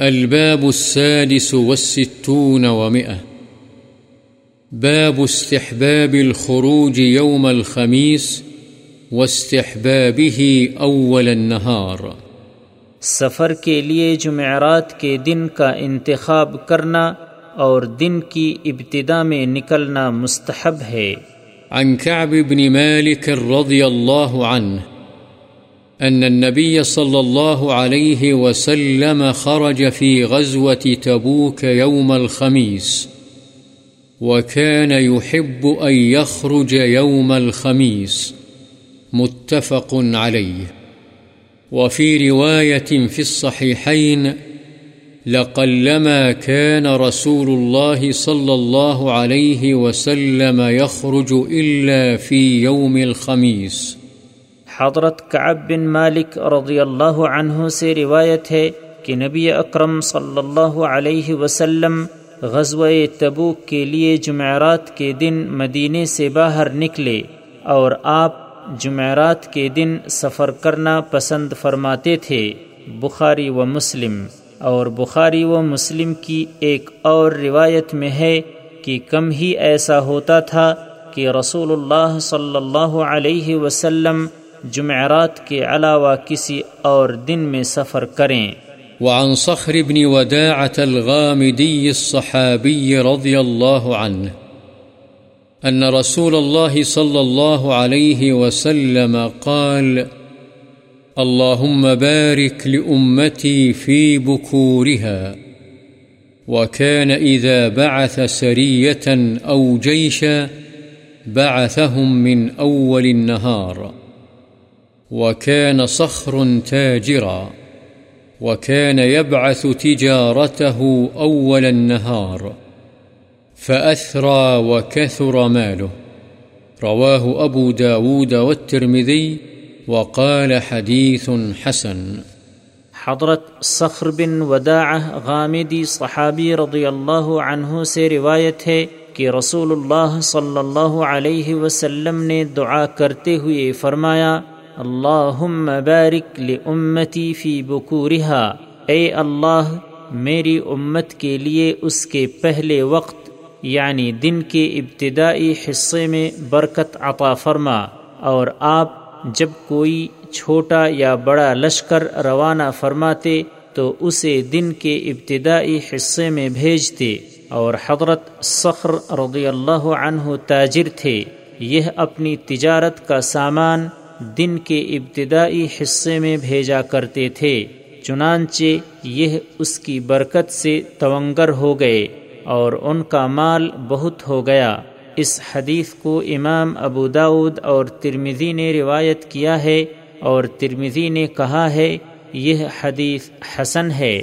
الباب السادس والستون ومئة. باب استحباب الخروج يوم الخميس واستحبابه أول النهار. سفر کے لیے جمعرات کے دن کا انتخاب کرنا اور دن کی ابتدا میں نکلنا مستحب ہے۔ عن كعب بن مالك رضي الله عنه أن النبي صلى الله عليه وسلم خرج في غزوة تبوك يوم الخميس، وكان يحب أن يخرج يوم الخميس، متفق عليه. وفي رواية في الصحيحين، لقلما كان رسول الله صلى الله عليه وسلم يخرج إلا في يوم الخميس. حضرت کعب بن مالک رضی اللہ عنہ سے روایت ہے کہ نبی اکرم صلی اللہ علیہ وسلم غزوہ تبوک کے لیے جمعرات کے دن مدینے سے باہر نکلے اور آپ جمعرات کے دن سفر کرنا پسند فرماتے تھے، بخاری و مسلم۔ اور بخاری و مسلم کی ایک اور روایت میں ہے کہ کم ہی ایسا ہوتا تھا کہ رسول اللہ صلی اللہ علیہ وسلم جمعرات کے علاوہ کسی اور دن میں سفر کریں۔ وعن صخر بن وداعة الغامدي الصحابي رضي الله عنه، أن رسول الله صلى الله عليه وسلم قال اللهم بارك لأمتي في بكورها، وكان إذا بعث سرية أو جيشا بعثهم من أول النهار. وكان صخر تاجرا وكان يبعث تجارته أول النهار فأثرى وكثر ماله. رواه أبو داود والترمذي وقال حديث حسن. حضرت صخر بن وداع غامدی صحابی رضی اللہ عنہ سے روایت ہے کہ رسول اللہ صلی اللہ علیہ وسلم نے دعا کرتے ہوئے فرمایا اللہم بارک لامتی فی بکورہا۔ اے اللہ، میری امت کے لیے اس کے پہلے وقت یعنی دن کے ابتدائی حصے میں برکت عطا فرما۔ اور آپ جب کوئی چھوٹا یا بڑا لشکر روانہ فرماتے، تو اسے دن کے ابتدائی حصے میں بھیجتے۔ اور حضرت صخر رضی اللہ عنہ تاجر تھے۔ یہ اپنی تجارت کا سامان دن کے ابتدائی حصے میں بھیجا کرتے تھے، چنانچہ یہ اس کی برکت سے تونگر ہو گئے اور ان کا مال بہت ہو گیا۔ اس حدیث کو امام ابو داود اور ترمزی نے روایت کیا ہے اور ترمزی نے کہا ہے، یہ حدیث حسن ہے۔